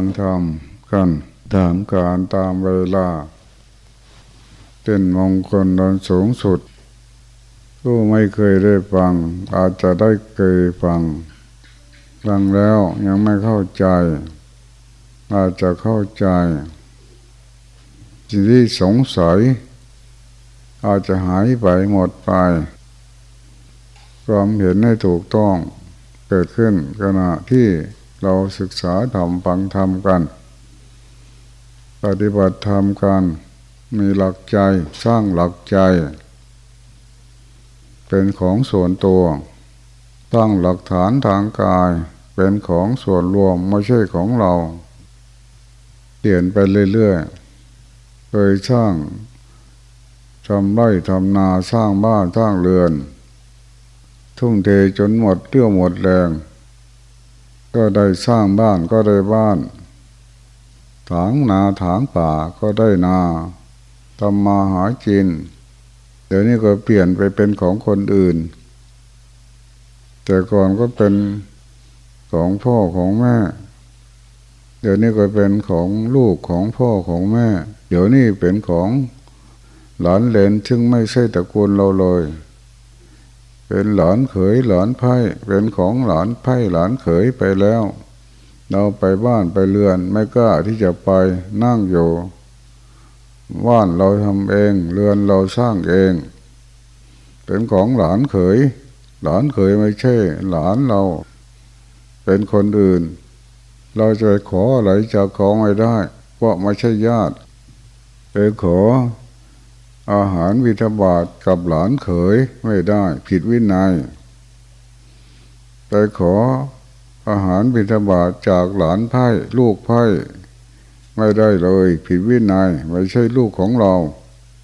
างธรรมกันตามการตามเวลา เป็นมงคลนนสูงสุดผู้ไม่เคยได้ฟัง อาจจะได้เคยฟัง ฟังแล้วยังไม่เข้าใจ อาจจะเข้าใจสิ่งที่สงสัย อาจจะหายไปหมดไป ความเห็นให้ถูกต้องเกิดขึ้นขณะที่ เราศึกษาธรรมฟังธรรมกัน ปฏิบัติธรรมกัน มีหลักใจสร้างหลักใจ เป็นของส่วนตัว ตั้งหลักฐานทางกาย เป็นของส่วนรวมไม่ใช่ของเรา เปลี่ยนไปเรื่อยๆ เคยสร้างทำไร่ทำนาสร้างบ้านสร้างเรือน ทุ่งเทจนหมดเรี่ยวหมดแรง ก็ได้สร้างบ้านก็ได้บ้าน ถางนาถางป่าก็ได้นาทำมาหากิน เดี๋ยวนี้ก็เปลี่ยนไปเป็นของคนอื่น แต่ก่อนก็เป็นของพ่อของแม่ เดี๋ยวนี้ก็เป็นของลูกของพ่อของแม่ เดี๋ยวนี้เป็นของหลานเลนซึ่งไม่ใช่ตระกูลเราเลย เป็นหลานเขยหลานไพ่เป็นของหลานไพ่หลานเขยไปแล้ว เราไปบ้านไปเรือนไม่กล้าที่จะไปนั่งอยู่บ้านเราทำเองเรือนเราสร้างเอง เป็นของหลานเขย หลานเขยไม่ใช่ หลานเรา เป็นคนอื่น เราจะขออะไรจากของไม่ได้เพราะไม่ใช่ญาติไปขอ อาหารวิทบาทกับหลานเขยไม่ได้ผิดวินัยไปขออาหารวิทบาทจากหลานไพ่ลูกไพ่ไม่ได้เลยผิดวินัยไม่ใช่ลูกของเรา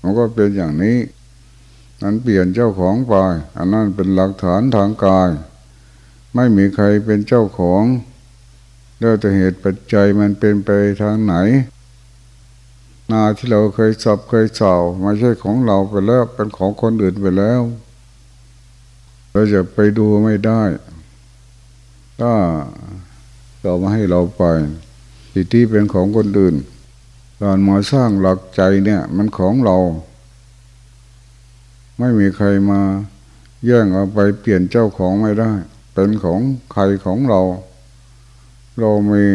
มันก็เป็นอย่างนี้นั้นเปลี่ยนเจ้าของไปอันนั้นเป็นหลักฐานทางกาย ไม่มีใครเป็นเจ้าของแล้วแต่เหตุปัจจัยมันเป็นไปทางไหน นาที่เราเคยสับเคยเสาไม่ใช่ของเราไปแล้วเป็นของคนอื่นไปแล้ว เราจะไปดูไม่ได้ก็เรามาให้เราไปที่ที่เป็นของคนอื่นการมาสร้างหลักใจเนี่ย มันของเรา ไม่มีใครมาแย่งเอาไปเปลี่ยนเจ้าของไม่ได้ เป็นของใครของเรา เรามี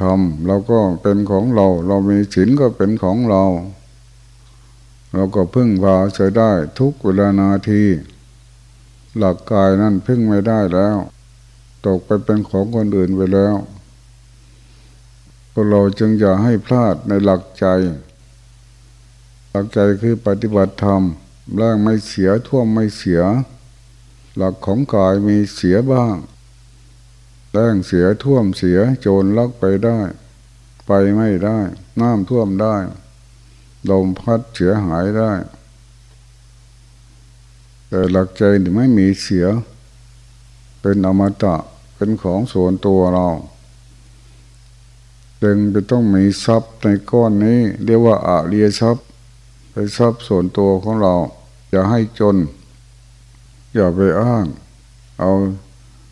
ทำเราก็เป็นของเรา เรามีศีลก็เป็นของเรา เราก็พึ่งพาใช้ได้ทุกเวลานาที หลักกายนั่นพึ่งไม่ได้แล้ว ตกไปเป็นของคนอื่นไปแล้วก็เราจึงอย่าให้พลาดในหลักใจ หลักใจคือปฏิบัติธรรมแรงไม่เสียท่วมไม่เสีย หลักของกายมีเสียบ้าง แรงเสียท่วมเสียโจรลักไปได้ ไปไม่ได้ น้ำท่วมได้ลมพัดเสียหายได้ แต่หลักใจไม่มีเสีย เป็นอมตะเป็นของส่วนตัวเราจึงจะต้องมีทรัพย์ในก้อนนี้ เรียกว่าอาเรียทรัพย์เป็นทรัพย์ส่วนตัวของเรา อย่าให้จน อย่าไปอ้าง เอา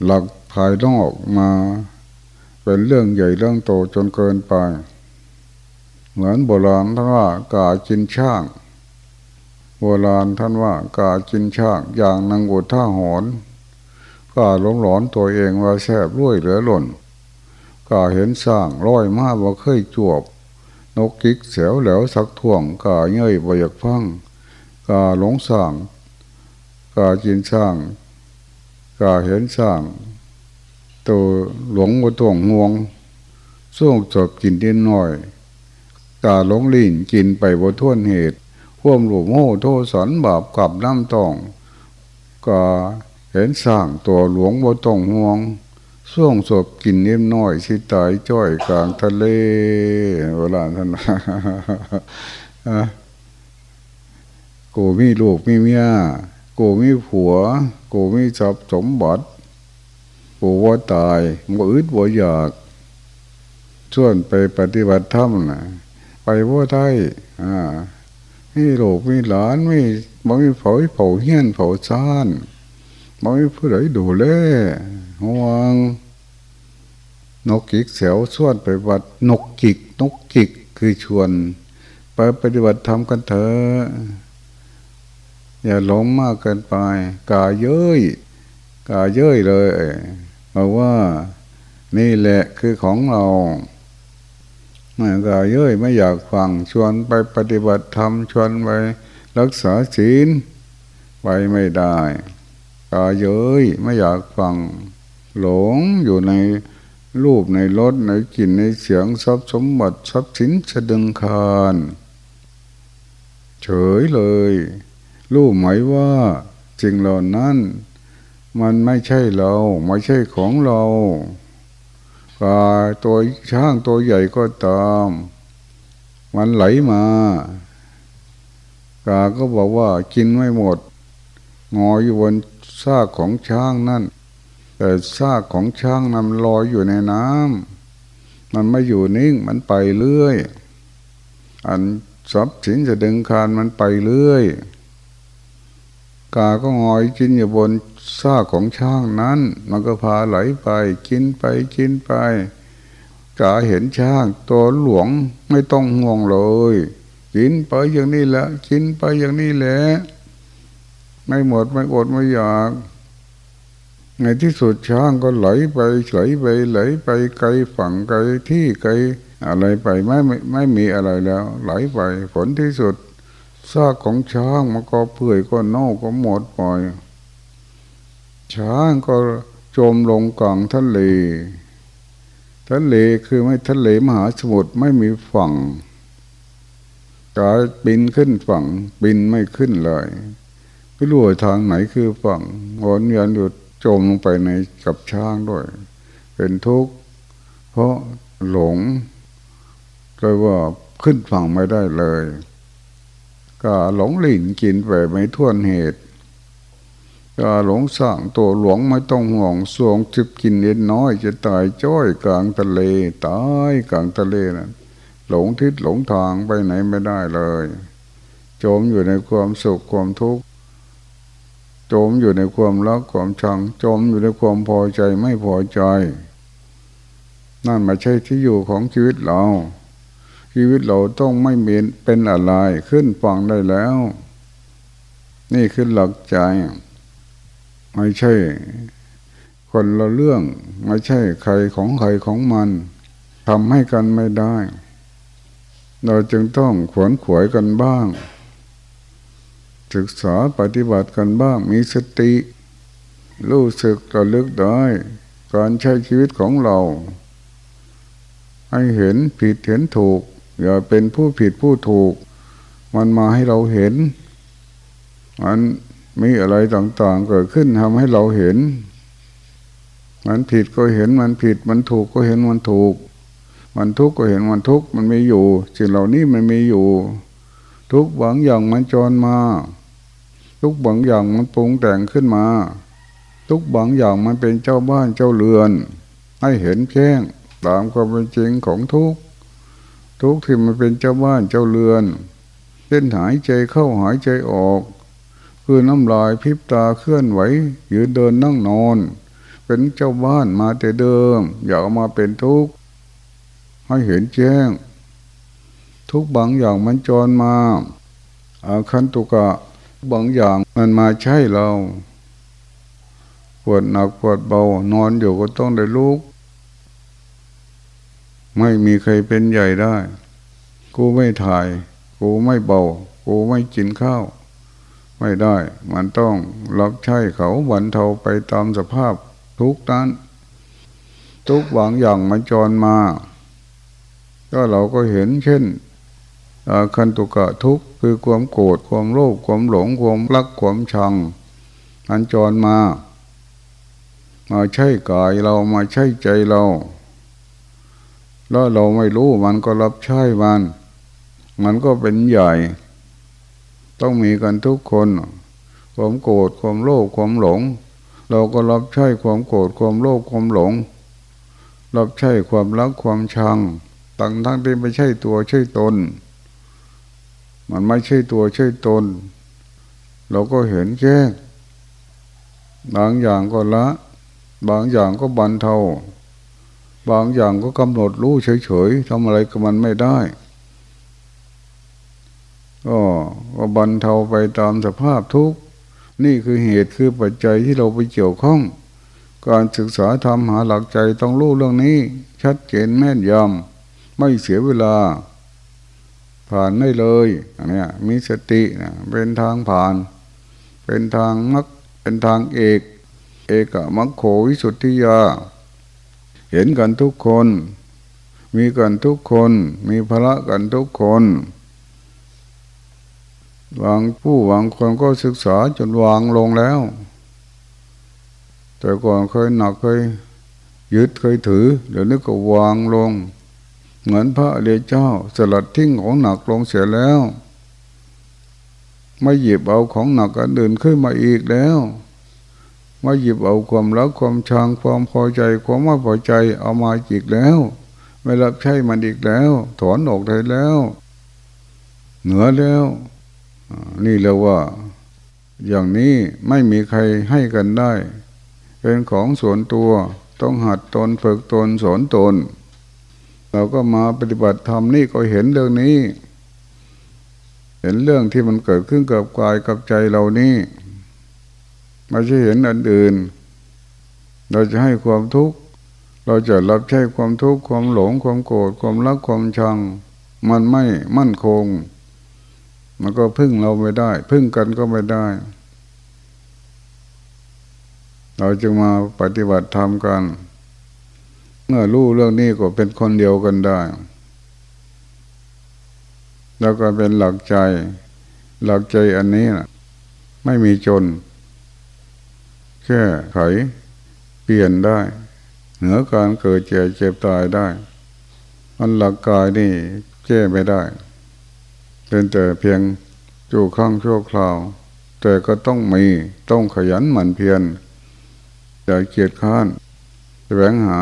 หลัก ภายนอกมา เป็นเรื่องใหญ่เรื่องโตจนเกินไป เหมือนโบราณท่านว่ากาจินช่าง โบราณท่านว่ากาจินช่าง อย่างนางอุท่าหอนกาหลงหลอนตัวเองว่าแสบรุ่ยเหลือหล่นกาเห็นสร้างร้อยมาว่าเคยจวบ นกกิกเสียวแหลวสักท่วงกาเงยบอยากฟังกาหลงสร้างกาจินช่างกาเห็นสร้าง ตัวหลงว่าตัวงวงส่วงจบกินดินหน่อยกาหลงลิ่นกินไปบ่ท่วนเหตุพ่วมหลวงโม่โทสอนบาปกับน้ำตองกาเห็นสร้างตัวหลวงบ่ต้องห่วงส่วงศพกินเนียมน้อยสิตายจ้อยกลางทะเลเวลาท่านกูมีลูกมีเมียกูมีผัว กูมีทรัพย์สมบัติ กูว่าตายบ่อึดบ่อยากชวนไปปฏิบัติธรรมนะไปว่าไทยอ่ามีลูกมีหลานมีบ่มีเผาเผาเฮียนเผาซ่านบ่มีผู้ใดดูแลห่วงนกกิกเสียวส่วนไปวัดนกกิก นกกิกคือชวน ไปปฏิบัติธรรมกันเถอะอย่าหลงมากเกินไป กาเย้ยกาเย้ยเลย ราะว่านี่แหละคือของเราไม่กาเย้ยไม่อยากฟังชวนไปปฏิบัติธรรมชวนไปรักษาศีลไปไม่ได้กาเย้ยไม่อยากฟัง หลงอยู่ในรูปในรสในกลิ่นในเสียงทรัพย์สมบัติทรัพย์สินสะดึงคารเฉยเลย รู้ไหมว่าจริงเหล่านั้น มันไม่ใช่เรา ไม่ใช่ของเรากาตัวช้างตัวใหญ่ก็ตาม มันไหลมากาก็บอกว่ากินไม่หมด งออยู่บนซากของช้างนั่น แต่ซากของช้างนั้นลอยอยู่ในน้ำมันไม่อยู่นิ่งมันไปเรื่อย อันทรัพย์สินจะดึงคานมันไปเรื่อยกาก็งอยกินอยู่บน ซากของช้างนั้น มันก็พาไหลไปกินไปกินไปกาเห็นช้างตัวหลวงไม่ต้องห่วงเลย กินไปอย่างนี้แหละกินไปอย่างนี้แหละไม่หมดไม่อดไม่อยากในที่สุดช้างก็ไหลไปไหลไปไหลไปไกลฝั่งไกลที่ไกลอะไรไปไม่ไม่ไม่มีอะไรแล้ว ไหลไปผลที่สุดซากของช้างมันก็เปื่อยก็เน่าก็หมดไป ช้างก็จมลงกลางทะเล ทะเลคือไม่ทะเลมหาสมุทรไม่มีฝั่งกาบินขึ้นฝั่ง บินไม่ขึ้นเลยไม่รู้ทางไหนคือฝั่งวนเวียนอยู่จมลงไปในกับช้างด้วย เป็นทุกข์เพราะหลงเลยว่าขึ้นฝั่งไม่ได้เลย ก็หลงหลินกินไปไม่ท่วนเหตุ ก็หลงสั่งตัวหลวงไม่ต้องห่วงสวงจิบกินเอ็นน้อย จะตายจ้อยกลางทะเลตายกลางทะเลนะ่ะหลงทิศหลงทางไปไหนไม่ได้เลย จมอยู่ในความสุขความทุกข์จมอยู่ในความรักความชัง จมอยู่ในความพอใจไม่พอใจ นั่นไม่ใช่ที่อยู่ของชีวิตเรา ชีวิตเราต้องไม่เมีเป็นอะไรขึ้นฟังได้แล้ว นี่คือหลักใจ ไม่ใช่ คนละเรื่องไม่ใช่ใครของใครของมันทำให้กันไม่ได้ เราจึงต้องขวนขวยกันบ้าง ศึกษาปฏิบัติกันบ้างมีสติ รู้สึกระลึกได้ การใช้ชีวิตของเรา ให้เห็นผิดเห็นถูก อย่าเป็นผู้ผิดผู้ถูก มันมาให้เราเห็นมัน มีอะไรต่างๆเกิดขึ้นทำให้เราเห็น มันผิดก็เห็นมันผิด มันถูกก็เห็นมันถูก มันทุกข์ก็เห็นมันทุกข์มันมีอยู่สิ่งเหล่านี้มันมีอยู่ ทุกบางอย่างมันจรมา ทุกบางอย่างมันปรุงแต่งขึ้นมา ทุกบางอย่างมันเป็นเจ้าบ้านเจ้าเรือน ให้เห็นแจ้งตามความเป็นจริงของทุกทุกที่มันเป็นเจ้าบ้านเจ้าเรือนเส้นหายใจเข้าหายใจออก คือน้ำลายพิบตาเคลื่อนไหวยืนเดินนั่งนอน เป็นเจ้าบ้านมาแต่เดิม อย่ามาเป็นทุกข์ให้เห็นแจ้ง ทุกบางอย่างมันจรมาอาคันตุกะบางอย่างมันมาใช่เราปวดหนักปวดเบานอนอยู่ก็ต้องได้ลุก ไม่มีใครเป็นใหญ่ได้ กูไม่ถ่าย กูไม่เบา กูไม่กินข้าว ไม่ได้ มันต้องรับใช้เขาวันเทาไปตามสภาพทุกนั้น ทุกบางอย่างมันจรมา ก็เราก็เห็นเช่นคันตุกะทุกคือความโกรธความโลภความหลงความรักความชังอันจรมา มาใช่กายเรามาใช่ใจเรา แล้วเราไม่รู้มันก็รับใช้มัน มันก็เป็นใหญ่ ต้องมีกันทุกคน ความโกรธความโลภความหลง เราก็รับใช้ความโกรธความโลภความหลง รับใช้ความรักความชังตั้งทั้งที่ไม่ใช่ตัวใช่ตน มันไม่ใช่ตัวใช่ตน เราก็เห็นแค่บางอย่างก็ละ บางอย่างก็บันเทาบางอย่างก็กำหนดรู้เฉยๆทำอะไรกับมันไม่ได้ ก็ก็บรรเทาไปตามสภาพทุกข์นี่คือเหตุคือปัจจัยที่เราไปเกี่ยวข้อง การศึกษาทำหาหลักใจต้องรู้เรื่องนี้ ชัดเจนแม่นยำไม่เสียเวลา ผ่านได้เลยอันนี้มีสตินะเป็นทางผ่าน เป็นทางมักเป็นทางเอก เอกมัคโขวิสุทธิยา เห็นกันทุกคน มีกันทุกคน มีพระกันทุกคน บางผู้บางคนก็ศึกษาจนวางลงแล้ว แต่ก่อนเคยหนักเคยยึดเคยถือเดี๋ยวนี้ก็วางลง เหมือนพระเดชเจ้าสลัดทิ้งของหนักลงเสียแล้ว ไม่หยิบเอาของหนักอันอื่นขึ้นมาอีกแล้วไม่หยิบเอาความรักความชังความพอใจความไม่พอใจเอามาอีกแล้ว ไม่รับใช้มันอีกแล้ว ถอนออกได้แล้ว เหนือแล้ว นี่เรียกว่า อย่างนี้ไม่มีใครให้กันได้ เป็นของส่วนตัวต้องหัดตนฝึกตนสอนตน เราก็มาปฏิบัติธรรมนี่ก็เห็นเรื่องนี้ เห็นเรื่องที่มันเกิดขึ้นกับกายกับใจเรานี่ไม่ใช่เห็นอันอื่น เราจะให้ความทุกข์เราจะรับใช้ความทุกข์ความหลงความโกรธความรักความชัง มันไม่มั่นคง มันก็พึ่งเราไม่ได้ พึ่งกันก็ไม่ได้ เราจึงมาปฏิบัติธรรมกัน เมื่อรู้เรื่องนี้ก็เป็นคนเดียวกันได้ แล้วก็เป็นหลักใจ หลักใจอันนี้นะไม่มีจน แค่ไขเปลี่ยนได้ เหนือการเกิดเจ็บเจ็บตายได้ อันหลักกายนี่แก้ไม่ได้ เป็นแต่เพียงจู่ข้างชั่วคราว แต่ก็ต้องมีต้องขยันหมั่นเพียรอย่าเกียจข้านแสวงหา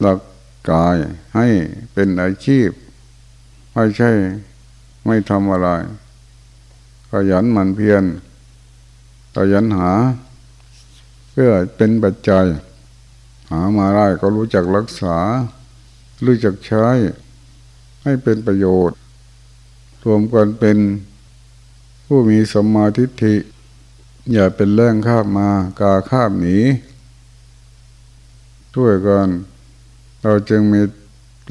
หลักกายให้เป็นอาชีพ ไม่ใช่ไม่ทำอะไร ขยันหมั่นเพียรขยันหา เพื่อเป็นปัจจัย หามาได้ก็รู้จักรักษา รู้จักใช้ ให้เป็นประโยชน์ รวมกันเป็นผู้มีสมาธิิอย่าเป็นแรงข้ามมากาข้ามหนีช่วยกันเราจึงมี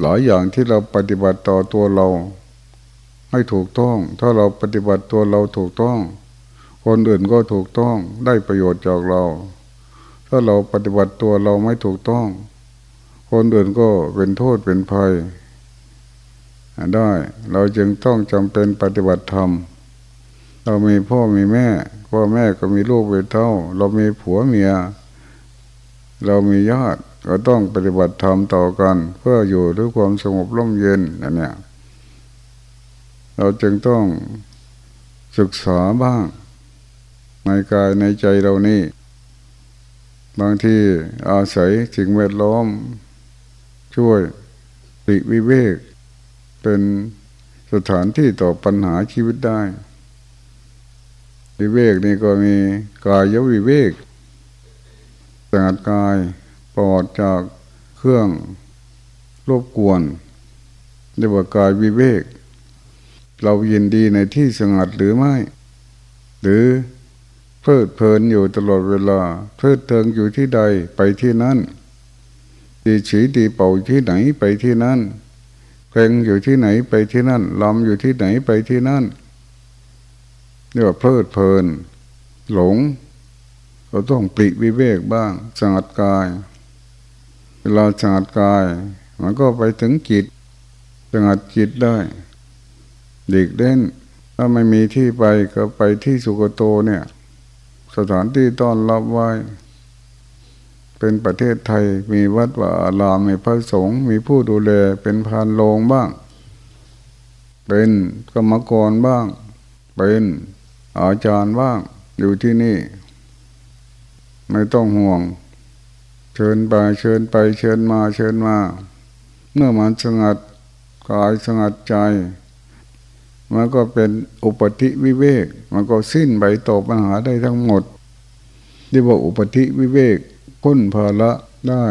หลายอย่างที่เราปฏิบัติต่อตัวเราให้ถูกต้อง ถ้าเราปฏิบัติตัวเราถูกต้อง คนอื่นก็ถูกต้องได้ประโยชน์จากเรา ถ้าเราปฏิบัติตัวเราไม่ถูกต้อง คนอื่นก็เป็นโทษเป็นภัย ได้ เราจึงต้องจำเป็นปฏิบัติธรรม เรามีพ่อมีแม่ พ่อแม่ก็มีลูกเป็นเท่า เรามีผัวเมีย เรามีญาติก็ต้องปฏิบัติธรรมต่อกัน เพื่ออยู่ด้วยความสงบร่มเย็นนั่นเนี่ยเราจึงต้องศึกษาบ้าง ในกายในใจเรานี่ บางที่อาศัยสิ่งแวดล้อม ช่วยปิวิเวก เป็นสถานที่ต่อปัญหาชีวิตได้วิเวกนี่ก็มีกายวิเวกสงัดกายปลอดจากเครื่องรบกวนเรียกว่ากายวิเวก เรายินดีในที่สงัดหรือไม่ หรือเพลิดเพลินอยู่ตลอดเวลา เพลิดเพลินอยู่ที่ใดไปที่นั่นดีฉีดีเป่าที่ไหนไปที่นั่น เพลงอยู่ที่ไหนไปที่นั่นลำอยู่ที่ไหนไปที่นั่นเรียกว่าเพลิดเพลิน หลง เราต้องปริวิเวกบ้างสงัดกาย เวลาสงัดกาย มันก็ไปถึงจิตสงัดจิตได้เด็กเล่น ถ้าไม่มีที่ไปก็ไปที่สุกโตเนี่ย สถานที่ต้อนรับไว้ เป็นประเทศไทยมีวัดว่าอารามมีพระสงฆ์มีผู้ดูแลเป็นพานโลงบ้าง เป็นกรรมกรบ้าง เป็นอาจารย์บ้างอยู่ที่นี่ ไม่ต้องห่วง เชิญไปเชิญไปเชิญมาเชิญมา เมื่อมันสงัดกายสงัดใจมันก็เป็นอุปธิวิเวก มันก็สิ้นใบตอบปัญหาได้ทั้งหมดที่บอกอุปธิวิเวก พ้นภาระได้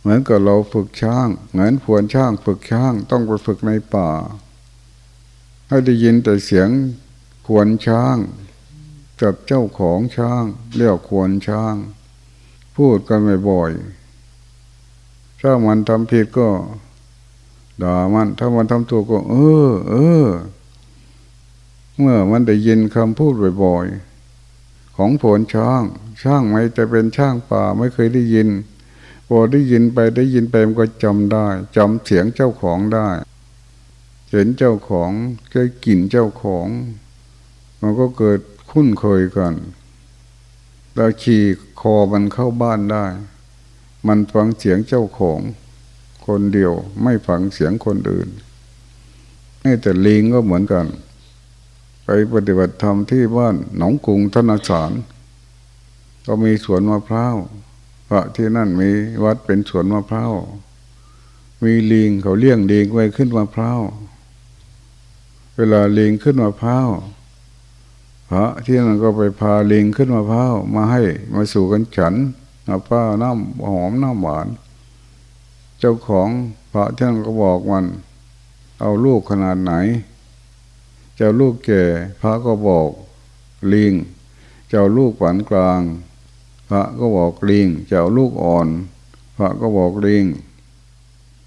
เหมือนกับเราฝึกช้าง เหมือนพวนช้างฝึกช้างต้องไปฝึกในป่า ให้ได้ยินแต่เสียงขวนช้างกับเจ้าของช้างเรียกขวนช้าง พูดกันบ่อยๆถ้ามันทำผิดก็ด่ามันถ้ามันทำถูกก็ เออ เออ เมื่อมันได้ยินคำพูดบ่อยๆของผลช้าง ช้างไม่จะเป็นช้างป่าไม่เคยได้ยินพอได้ยินไปได้ยินไปมันก็จำได้จำเสียงเจ้าของได้ เห็นเจ้าของได้กลิ่นเจ้าของ มันก็เกิดคุ้นเคยกันเราขี่คอมันเข้าบ้านได้ มันฟังเสียงเจ้าของ คนเดียวไม่ฟังเสียงคนอื่นนี่แต่ลิงก็เหมือนกัน ไปปฏิบัติธรรมที่บ้านหนองกุงธนาสาร ก็มีสวนมะพร้าวพระที่นั่นมีวัดเป็นสวนมะพร้าวมีลิงเขาเลี้ยงลิงไว้ขึ้นมะพร้าวเวลาลิงขึ้นมะพร้าวพระที่นั่นก็ไปพาลิงขึ้นมะพร้าวมาให้มาสู่กันฉันมะพร้าวน้ำหอมน้ำหวาน เจ้าของพระที่นั่นก็บอกมัน เอาลูกขนาดไหนเจ้าลูกแก่พระก็บอกลิงเจ้าลูกหวานกลาง พระก็บอกลิงจะเอาลูกอ่อน พระก็บอกลิง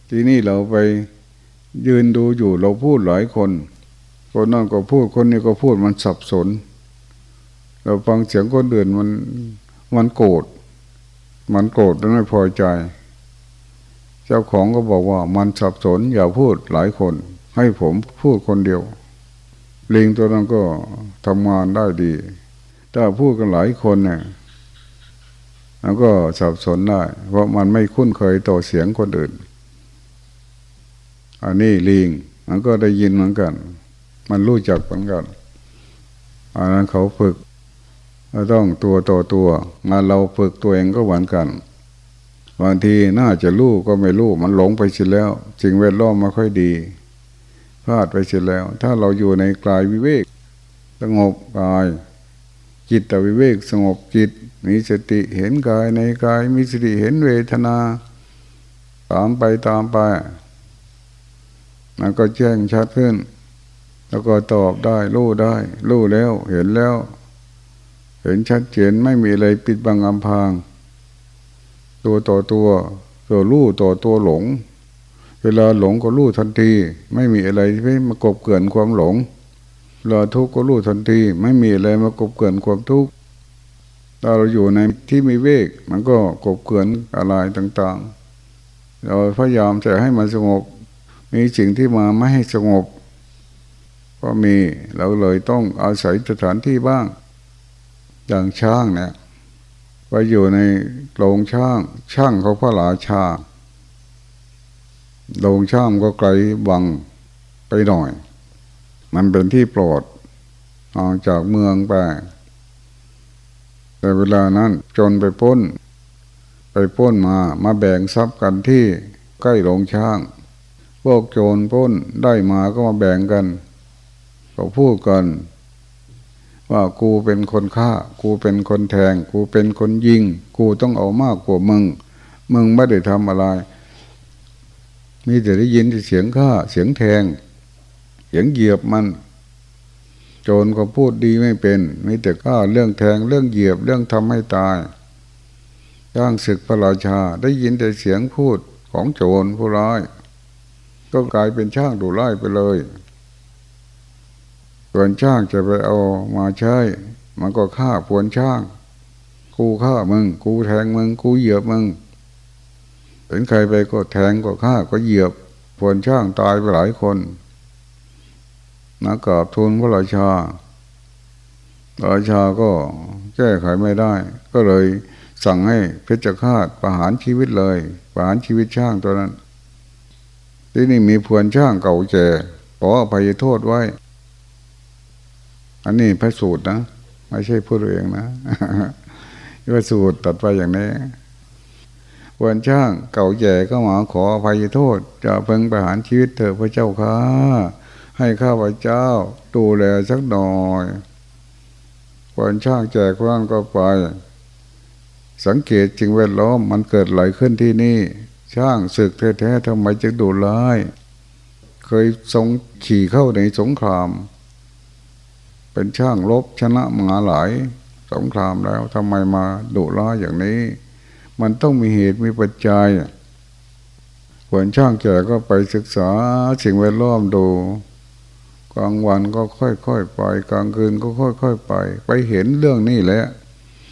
ที่นี่เราไปยืนดูอยู่เราพูดหลายคน คนนั่นก็พูดคนนี้ก็พูดมันสับสน เราฟังเสียงคนอื่นมันมันโกรธมันโกรธแล้วไม่พอใจ เจ้าของก็บอกว่ามันสับสนอย่าพูดหลายคน ให้ผมพูดคนเดียวลิงตัวนั้นก็ทำงานได้ดี ถ้าพูดกันหลายคนเนี่ย มันก็สับสนได้ เพราะมันไม่คุ้นเคยต่อเสียงคนอื่น อันนี้ลิงมันก็ได้ยินเหมือนกัน มันรู้จักเหมือนกันอันนั้นเขาฝึกต้องตัวต่อตัวงานเราฝึกตัวเองก็เหมือนกันบางทีน่าจะรู้ก็ไม่รู้มันหลงไปเสียแล้วสิ่งแวดล้อมม่ค่อยดีพลาดไปเสียแล้ว ถ้าเราอยู่ในกลายวิเวกสงบกาย จิตวิเวกสงบจิต มีสติเห็นกายในกาย มีสติเห็นเวทนา ตามไปตามไป มันก็แจ้งชัดขึ้น แล้วก็ตอบได้รู้ได้ รู้แล้วเห็นแล้ว เห็นชัดเจนไม่มีอะไรปิดบังอำพาง ตัวต่อตัวตัวรู้ต่อตัวหลง เวลาหลงก็รู้ทันที ไม่มีอะไรที่มากบเกินความหลง เวลาทุกข์ก็รู้ทันที ไม่มีอะไรมากบเกินความทุกข์ถ้าเราอยู่ในที่มีเวก มันก็กบเกินอะไรต่างๆ เราพยายามจะให้มันสงบ มีสิ่งที่มาไม่ให้สงบ ก็มีเราเลยต้องอาศัยสถานที่บ้าง อย่างช่างเนี่ยไปอยู่ในโรงช่าง ช่างเขาพระราชาโรงช่างก็ไกลวังไปหน่อย มันเป็นที่โปรดออกจากเมืองไป แต่เวลานั้นจนไปพ้น ไปพ้นมามาแบ่งทรัพย์กันที่ใกล้โรงช่าง พวกโจรพ้นได้มาก็มาแบ่งกันก็พูดกัน ว่ากูเป็นคนฆ่า กูเป็นคนแทง กูเป็นคนยิง กูต้องเอามากกว่ามึง มึงไม่ได้ทำอะไร มีแต่ได้ยินเสียงฆ่าเสียงแทง ยงเหยียบมัน โจรก็พูดดีไม่เป็นมีแต่ข้าเรื่องแทงเรื่องเหยียบเรื่องทำให้ตายย่างศึกพระราชาได้ยินแต่เสียงพูดของโจรผู้ร้าย ก็กลายเป็นช่างดูไล่ไปเลยส่วนช่างจะไปเอามาใช้ มันก็ฆ่าพวนช่าง กูฆ่ามึง กูแทงมึง กูเหยียบมึงเห็นใครไปก็แทงก็ฆ่าก็เหยียบพวนช่างตายไปหลายคน นะกราบทูลพระราชาราชาก็แก้ไขไม่ได้ ก็เลยสั่งให้เพชฌฆาตประหารชีวิตเลย ประหารชีวิตช่างตัวนั้น ที่นี่มีพวนช่างเก่าแก่ขออภัยโทษไว้ อันนี้พระสูตรนะ ไม่ใช่พูดเองนะพระสูตรตัดไปอย่างนี้พวนช่างเก่าแก่ก็มาขออภัยโทษ จะเพิ่งประหารชีวิตเถอะพระเจ้าค่ะ ให้ข้าพเจ้าดูแลสักหน่อยคนช่างแจกร่างก็ไป สังเกตจริงแวดล้อมมันเกิดไหลขึ้นที่นี่ ช่างศึกแท้ๆทำไมจึงดุร้าย เคยทรงขี่เข้าในสงคราม เป็นช่างลบชนะมาหลายสงครามแล้วทำไมมาดุร้ายอย่างนี้ มันต้องมีเหตุมีปัจจัยควรช่างแก่ก็ไปศึกษาสิ่งแวดล้อมดู กลางวันก็ค่อยๆไป กลางคืนก็ค่อยๆไป ไปเห็นเรื่องนี้แหละ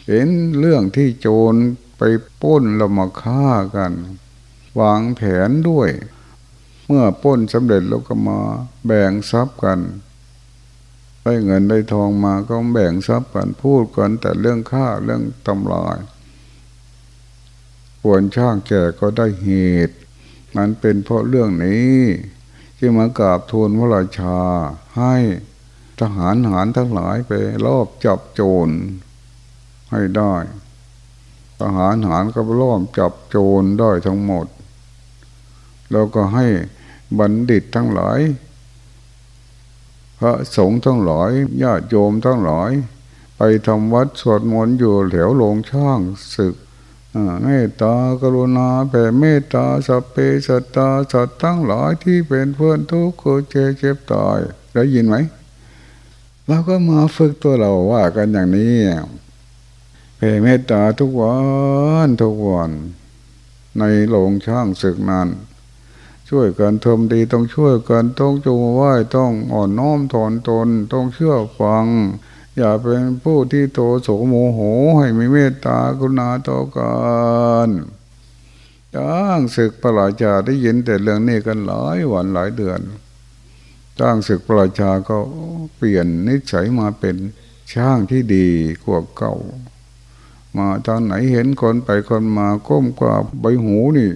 เห็นเรื่องที่โจรไปป้นแล้วมาฆ่ากัน วางแผนด้วย เมื่อป้นสำเร็จแล้วก็มาแบ่งทรัพย์กันได้เงินได้ทองมาก็แบ่งทรัพย์กันพูดกันแต่เรื่องฆ่าเรื่องทำลายควรช่างแก่ก็ได้เหตุ มันเป็นเพราะเรื่องนี้ ที่มากราบทูลพระราชา ให้ทหารหารทั้งหลายไปรอบจับโจรให้ได้ ทหารหารก็รอบจับโจรได้ทั้งหมด แล้วก็ให้บัณฑิตทั้งหลาย พระสงฆ์ทั้งหลายญาติโยมทั้งหลาย ไปทำวัดสวดมนต์อยู่แถวโรงช่างศึก เมตตากรุณาแผ่เมตตาสัพเพสัตตาสัตว์ทั้งหลายที่เป็นเพื่อนทุกข์คือเจ็บเจ็บตายได้ยินไหมเราก็มาฝึกตัวเราว่ากันอย่างนี้แผ่เมตตาทุกวันทุกวันในโรงช่างศึกนั้นช่วยกันทำดีต้องช่วยกันต้องจูงไหวต้องอ่อนน้อมถอนตนต้องเชื่อฟัง อย่าเป็นผู้ที่โตโสโมโหให้มีเมตตากรุณาต่อกันจ้างศึกประหลาดจาได้ยินแต่เรื่องนี้กันหลายวันหลายเดือนจ้างศึกประหลาชาก็เปลี่ยนนิสัยมาเป็นช่างที่ดีกว่าเก่า มาตอนไหนเห็นคนไปคนมาก้มกราบใบหูนี่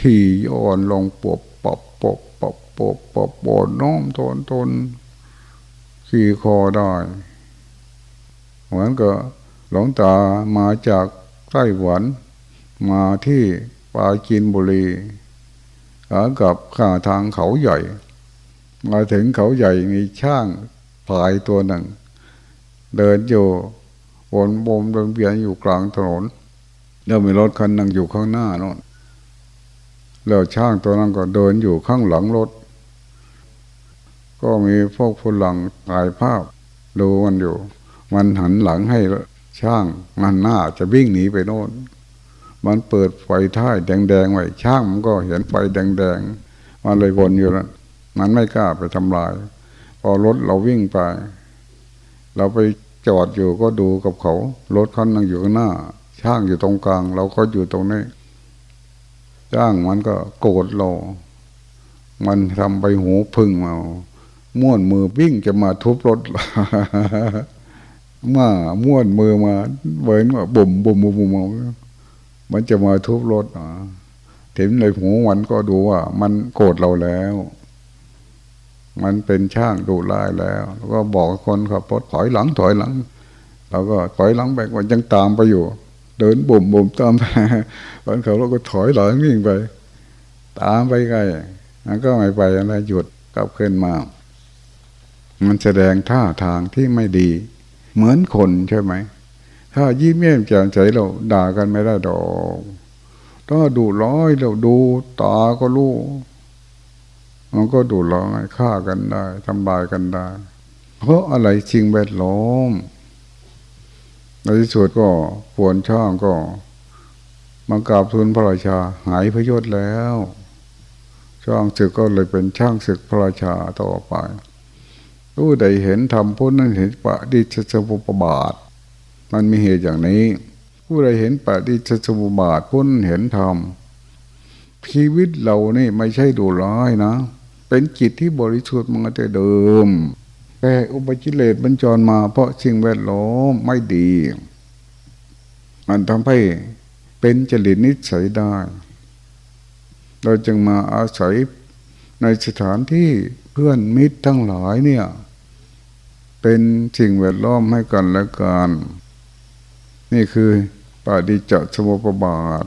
ถี่อ่อนลงปบปบปบปบปบปบปบน้อมทนทนขี่คอได้ เหมือนกับหลวงตามาจากไต้หวันมาที่ปาจีนบุรีกับข้าทางเขาใหญ่ มาถึงเขาใหญ่มีช่างพายตัวหนึ่ง เดินอยู่วนบมเดินเบียนอยู่กลางถนนแล้วมีรถคันนั่งอยู่ข้างหน้าน่นแล้วช่างตัวนั้นก็เดินอยู่ข้างหลังรถ ก็มีพวกฝรั่งถ่ายภาพดูมันอยู่ มันหันหลังให้ช่างมันหน้าจะวิ่งหนีไปโน่น มันเปิดไฟท้ายแดงๆไว้ช่างมันก็เห็นไฟแดงๆมันเลยวนอยู่แล้วมันไม่กล้าไปทำลาย พอรถเราวิ่งไป เราไปจอดอยู่ก็ดูกับเขา รถคันนั่งอยู่ข้างหน้า ช่างอยู่ตรงกลาง เราก็อยู่ตรงนี้ช่างมันก็โกรธเรา มันทำไปหูพึ่งมาม้วนมือวิ่งจะมาทุบรถ มาม้วนมือมาเหมือนว่าบุ่มบุ่มบุ่มบุ่มมันจะมาทุบรถอะถึงในหูมันก็ดูว่า มันโกรธเราแล้ว มันเป็นช่างดูลายแล้วแล้วก็บอกคนขับรถถอยหลังถอยหลังเราก็ถอยหลังไปว่ายังตามไปอยู่ เดินบุ่มบุ่มตามไปคนขับรถก็ถอยหลังวิ่งไป ตามไปไกลมันก็ไม่ไปอะไรหยุดกลับขึ้นมา มันแสดงท่าทางที่ไม่ดี เหมือนคนใช่ไหม ถ้ายิ้มแย้มแจ่มใสเราด่ากันไม่ได้ดอกถ้าดูร้อยเราดูตาก็รู้มันก็ดูร้อยฆ่ากันได้ทำลายกันได้ เพราะอะไรจริงแวดล้อมในที่สุดก็ปวนช่างก็มากราบทูลพระราชาหายพยศแล้ว ช่างศึกก็เลยเป็นช่างศึกพระราชาต่อไป ผู้ใดเห็นธรรมผู้นั้นเห็นปะดิชสมุปบาท มันมีเหตุอย่างนี้ ผู้ใดเห็นปะดิชสมุปบาทผู้นั้นเห็นธรรมชีวิตเรานี่ไม่ใช่ดูร้ายนะ เป็นจิตที่บริสุทธิ์มาแต่เดิมแต่อุปจิเลตบัญจรมาเพราะสิ่งแวดล้อมไม่ดี มันทำให้เป็นจริตนิสัยได้ เราจึงมาอาศัยในสถานที่ เพื่อนมิตรทั้งหลายเนี่ย เป็นสิ่งแวดล้อมให้กันและกันนี่คือปาดิจสมุปบาท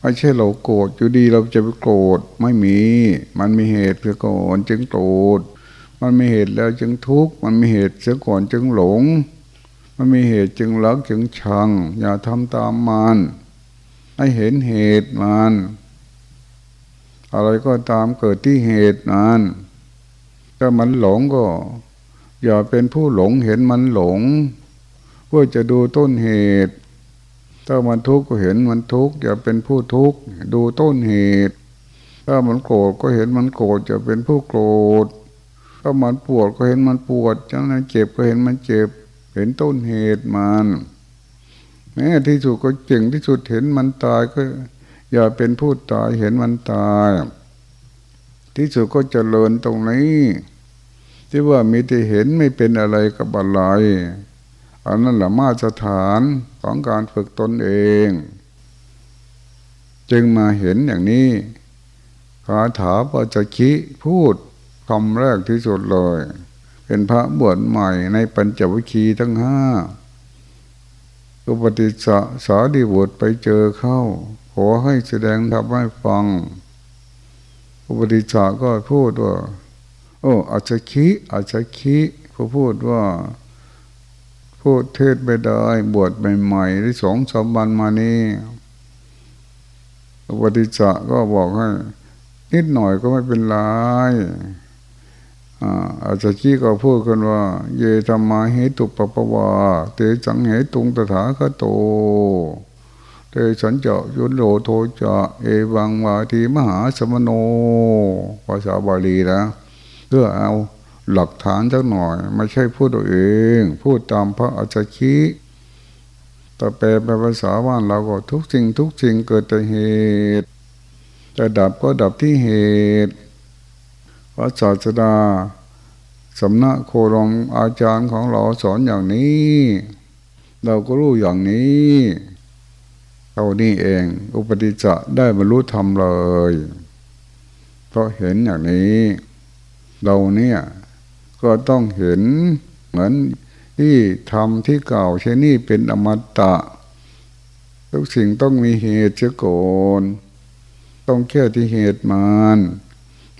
ไม่ใช่เราโกรธอยู่ดีเราจะไปโกรธไม่มี มันมีเหตุเสียก่อนจึงโกรธมันมีเหตุแล้วจึงทุกข์มันมีเหตุเสียก่อนจึงหลง มันมีเหตุจึงรักจึงชัง อย่าทำตามมันให้เห็นเหตุมันอะไรก็ตามเกิดที่เหตุนั้น ถ้ามันหลงก็ อย่าเป็นผู้หลงเห็นมันหลง เพื่อจะดูต้นเหตุ ถ้ามันทุกข์ก็เห็นมันทุกข์อย่าเป็นผู้ทุกข์ดูต้นเหตุ ถ้ามันโกรธก็เห็นมันโกรธจะเป็นผู้โกรธถ้ามันปวดก็เห็นมันปวดจังนั้นเจ็บก็เห็นมันเจ็บ เห็นต้นเหตุมันแม้ที่สุดก็เจ๋งที่สุดเห็นมันตายก็ อย่าเป็นผู้ตายเห็นมันตาย ที่สุดก็เจริญตรงนี้ ที่ว่ามีแต่เห็นไม่เป็นอะไรกับอะไรอันนั้นแหละมาตรฐานของการฝึกตนเอง จึงมาเห็นอย่างนี้คาถาปัจจคิพูดคำแรกที่สุดเลย เป็นพระบวชใหม่ในปัญจวิคีทั้งห้าอุปติสะสาดีบุตรไปเจอเข้า ขอให้แสดงทำให้ฟัง อุปติสะก็พูดว่า โอ้อาจคิอาจคิเขาพูดว่า พูดเทศไปได้บวชใหม่ๆที่สองสามวันมานี้อุปติสะก็บอกให้ นิดหน่อยก็ไม่เป็นไรอาจจะขี้ก็พูดกันว่า เยธรรมาเหตุปปวาเตสังเหตุงตถาคโต เตสัญเจยุนโลโทจะเอวังวาทีมหาสมโน ภาษาบาลีนะเพื่อเอาหลักฐานสักหน่อย ไม่ใช่พูดตัวเอง พูดตามพระอาจารย์คีแต่แปลเป็นภาษาว่านเราก็ทุกสิ่งทุกสิ่งเกิดแต่เหตุแต่ดับก็ดับที่เหตุพระศาสดาสำนักโครมอาจารย์ของเราสอนอย่างนี้ เราก็รู้อย่างนี้ เท่านี้เอง อุปติจะได้บรรลุธรรมเลย เพราะเห็นอย่างนี้ เราเนี่ยก็ต้องเห็นเหมือนที่ทำที่เก่าเช่นนี้เป็นอมตะทุกสิ่งต้องมีเหตุเชื่อโกนต้องแค่ที่เหตุมัน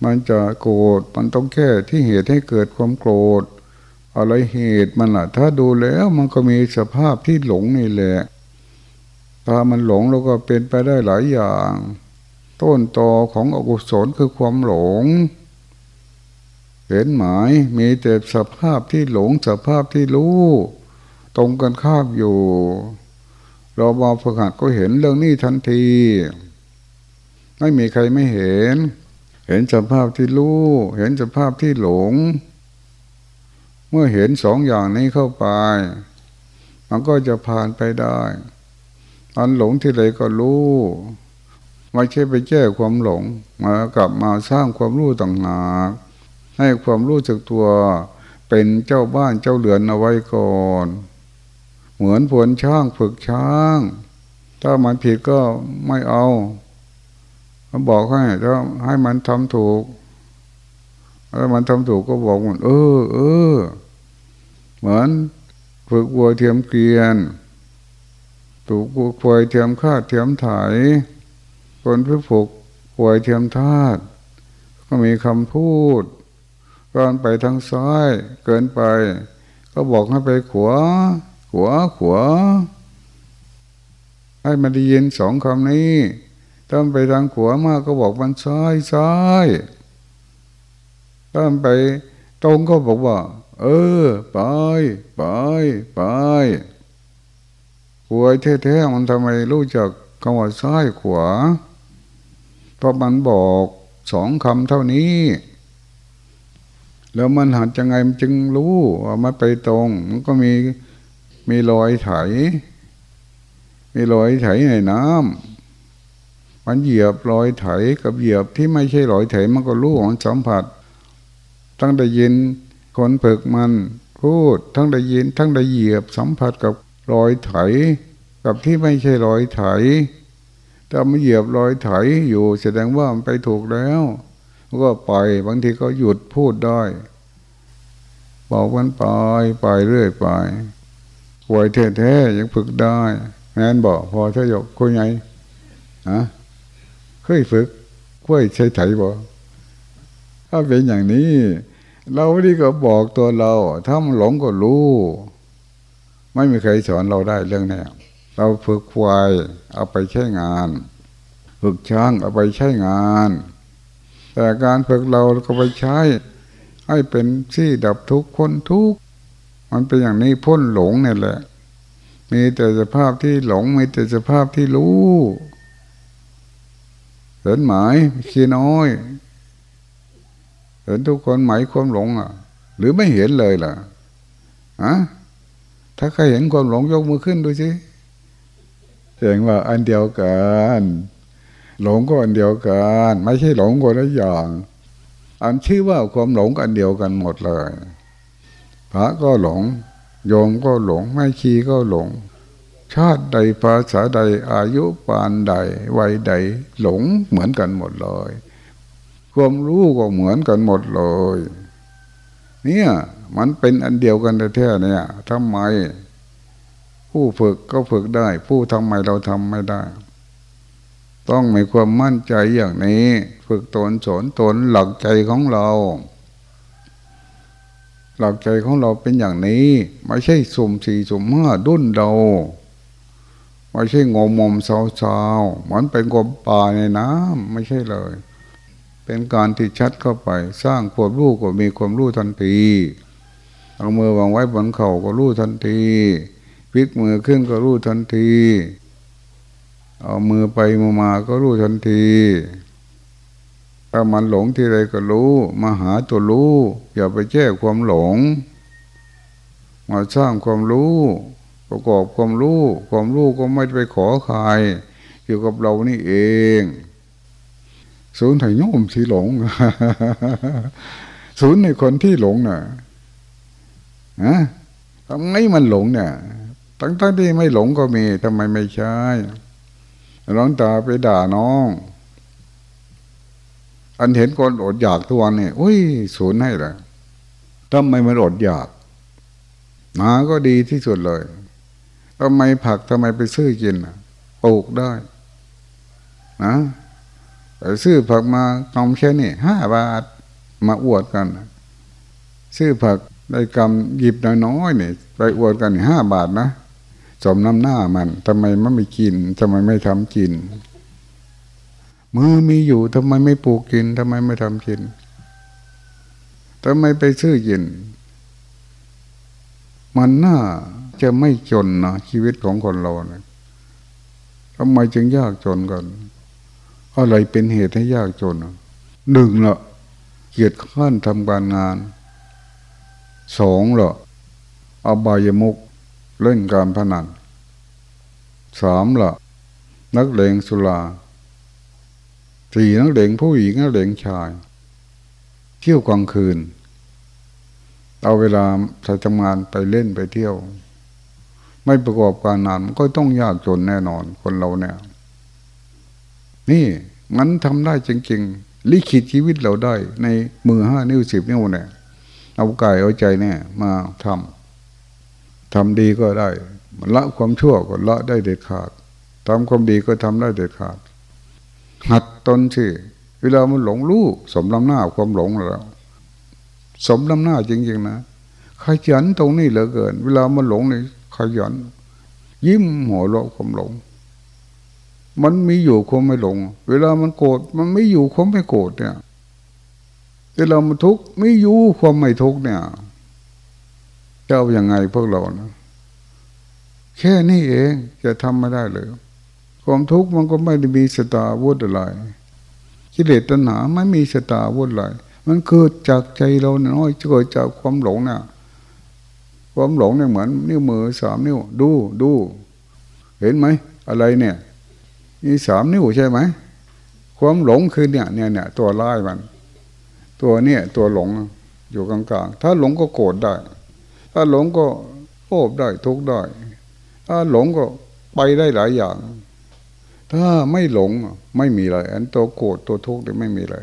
มันจะโกรธมันต้องแค่ที่เหตุให้เกิดความโกรธอะไรเหตุมันล่ะ ถ้าดูแล้วมันก็มีสภาพที่หลงนี่แหละ ถ้ามันหลงแล้วก็เป็นไปได้หลายอย่าง ต้นตอของอกุศลคือความหลง เห็นหมายมีแต่สภาพที่หลงสภาพที่รู้ ตรงกันข้ามอยู่ เราบอฝึกหัดก็เห็นเรื่องนี้ทันที ไม่มีใครไม่เห็น เห็นสภาพที่รู้ เห็นสภาพที่หลง เมื่อเห็นสองอย่างนี้เข้าไป มันก็จะผ่านไปได้ อันหลงที่ไหนก็รู้ไม่ใช่ไปแก้ความหลงมากลับมาสร้างความรู้ต่างหากให้ความรู้จักตัวเป็นเจ้าบ้านเจ้าเรือนเอาไว้ก่อน เหมือนผลช้างฝึกช้าง ถ้ามันผิดก็ไม่เอาเขาบอกให้ถ้าให้มันทำถูกถ้ามันทำถูกก็บอกมันเออเออเหมือนฝึกวัวเทียมเกลียน ถูกควายเทียมคาดเทียมถ่าย คนเพื่อฝึกควายเทียมทาดก็มีคำพูดก่อนไปทางซ้ายเกินไป ก็บอกให้ไปขวาขวาขวาให้มันได้ยินสองคำนี้ถ้าไปทางขวามากก็บอกมันซ้ายซ้ายถ้าไปตรงก็บอกว่า เออ ไป ไป ไป ขวยแท้ๆมันทำไมรู้จักคำว่าซ้ายขวา เพราะมันบอกสองคำเท่านี้ แล้วมันหัดยังไงมันจึงรู้ว่ามันไปตรง มันก็มีมีรอยไถ มีรอยไถในน้ำมันเหยียบรอยไถกับเหยียบที่ไม่ใช่รอยไถมันก็รู้ของสัมผัสทั้งได้ยินคนเพิกมันพูดทั้งได้ยินทั้งได้เหยียบสัมผัสกับ รอยไถกับที่ไม่ใช่รอยไถถ้ามันเหยียบรอยไถอยู่ แสดงว่ามันไปถูกแล้วก็ไปบางทีก็หยุดพูดได้บอกมันไปไปเรื่อยไปป่วยแท้ๆยังฝึกได้แม่นบอกพอถ้ายกคุยไงฮะเคยฝึกกล้วยใช้ไถบ่ถ้าเป็นอย่างนี้ เราที่ก็บอกตัวเรา ถ้ามันหลงก็รู้ ไม่มีใครสอนเราได้เรื่องนี้เราฝึกควายเอาไปใช้งาน ฝึกช้างเอาไปใช้งาน แต่การฝึกเราก็ไปใช้ ให้เป็นที่ดับทุกข์พ้นทุกข์มันเป็นอย่างนี้พ้นหลงเนี่ยแหละ มีแต่สภาพที่หลงมีแต่สภาพที่รู้เห็นหมายขี้น้อยเห็นทุกคนหมายความหลงอะ หรือไม่เห็นเลยล่ะอะ ถ้าใครเห็นความหลงยกมือขึ้นดูสิแสดงว่าอันเดียวกัน หลงก็อันเดียวกัน ไม่ใช่หลงคนละอย่าง อันชื่อว่าความหลงอันเดียวกันหมดเลย พระก็หลง โยมก็หลงไม่ชีก็หลง ชาติใดภาษาใดอายุปานใดวัยใด หลงเหมือนกันหมดเลย ความรู้ก็เหมือนกันหมดเลย เนี่ย มันเป็นอันเดียวกันแท้ๆเนี่ยทำไม ผู้ฝึกก็ฝึกได้ ผู้ทำไมเราทำไม่ได้ ต้องมีความมั่นใจอย่างนี้ ฝึกตนสอนตนหลักใจของเรา หลักใจของเราเป็นอย่างนี้ไม่ใช่สุ่มสี่สุ่มห้าดุนเราไม่ใช่งมมเศร้าๆมันเป็นกบป่าในน้ำไม่ใช่เลยเป็นการที่ชัดเข้าไปสร้างความรู้ก็มีความรู้ทันที เอามือวางไว้บนเข่าก็รู้ทันทีพลิกมือขึ้นก็รู้ทันที เอามือไปมือมาก็รู้ทันทีถ้ามันหลงที่ใดก็รู้มาหาตัวรู้ อย่าไปแก้ความหลง มาสร้างความรู้ ประกอบความรู้ ความรู้ก็ไม่ไปขอใครอยู่กับเรานี่เองศูนย์ไถ่โยมที่หลง ศูนย์ในคนที่หลงน่ะ ฮะทำไงมันหลงเนี่ยตั้งตั้งที่ไม่หลงก็มีทำไมไม่ใช่ร้องตาไปด่าน้อง อันเห็นคนอดอยากทุกวันนี่อุ้ยศูนย์ให้เลยทำไมมันอดอยากหาก็ดีที่สุดเลยทำไมผักทำไมไปซื้อกินปลูกได้นะแต่ซื้อผักมากำแค่นี้ห้าบาทมาอวดกัน ซื้อผัก ได้กำหยิบน้อยๆเนี่ยไปอวดกันห้าบาทนะสมน้ำหน้ามันทำไมมันไม่กินทำไมไม่ทำกิน มือมีอยู่ทำไมไม่ปลูกกินทำไมไม่ทำกินทำไมไปซื้อกิน มันน่าจะไม่จนนะชีวิตของคนเราเนะทำไมจึงยากจนกันอะไรเป็นเหตุให้ยากจนหนึ่งละเกียรติขั้นทำการงาน สองละอบายมุกเล่นการพนันสามละนักเลงสุราสี่นักเลงผู้หญิงนักเลงชาย เที่ยวกลางคืน เอาเวลาใช้ทำงานไปเล่นไปเที่ยว ไม่ประกอบการงานก็ต้องยากจนแน่นอนคนเราเนี่ยนี่มันทำได้จริงๆลิขิตชีวิตเราได้ในมือห้านิ้วสิบนิ้วเนี่ย เอากายเอาใจเนี่ยมาทำทำดีก็ได้ละความชั่วก็ละได้เด็ดขาดทำความดีก็ทำได้เด็ดขาด หัดตนสิเวลามันหลงรู้สมลำหน้าความหลงแล้วสมลำหน้าจริง ๆ นะขยันตรงนี้เหลือเกิน เวลามันหลงนี่ขยัน ยิ้มหัวเราะความหลง มันมีอยู่ความไม่หลง เวลามันโกรธมันไม่อยู่ความไม่โกรธเนี่ย เวลามันทุกข์ไม่อยู่ความไม่ทุกข์เนี่ยจะเจ้าอย่างไงพวกเรานะแค่นี้เองจะทำไม่ได้เลย ความทุกข์มันก็ไม่ได้มีสตาวุธอะไรกิเลสตัณหาไม่มีสตาวุธอะไรมันเกิดจากใจเราน้อยเกิดจากความหลงเนี่ยความหลงเนี่ยเหมือนนิ้วมือสามนิ้ว ดูดูเห็นไหมอะไรเนี่ยนี่สามนิ้วใช่ไหมความหลงคือเนี่ยเนี่ยเนี่ยตัวร้ายมัน ตัวเนี่ยตัวหลงอยู่กลางๆ ถ้าหลงก็โกรธได้ ถ้าหลงก็โอบได้ทุกได้ ถ้าหลงก็ไปได้หลายอย่าง ถ้าไม่หลงไม่มีอะไรอันตัวโกรธตัวทุกข์ไม่มีอะไร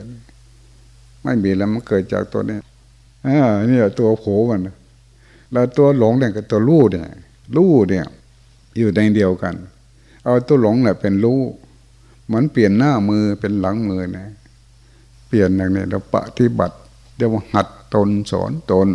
ไม่มีแล้วมันเกิดจากตัวนี้อ่านี่ตัวโผมันแล้วตัวหลงเนี่ยกับตัวรู้เนี่ยรู้เนี่ยอยู่ในเดียวกัน เอาตัวหลงเนี่ยเป็นรู้เหมือนเปลี่ยนหน้ามือเป็นหลังมือนะ เปลี่ยนอย่างนี้เราปฏิบัติเรียกว่าหัดตนสอนตน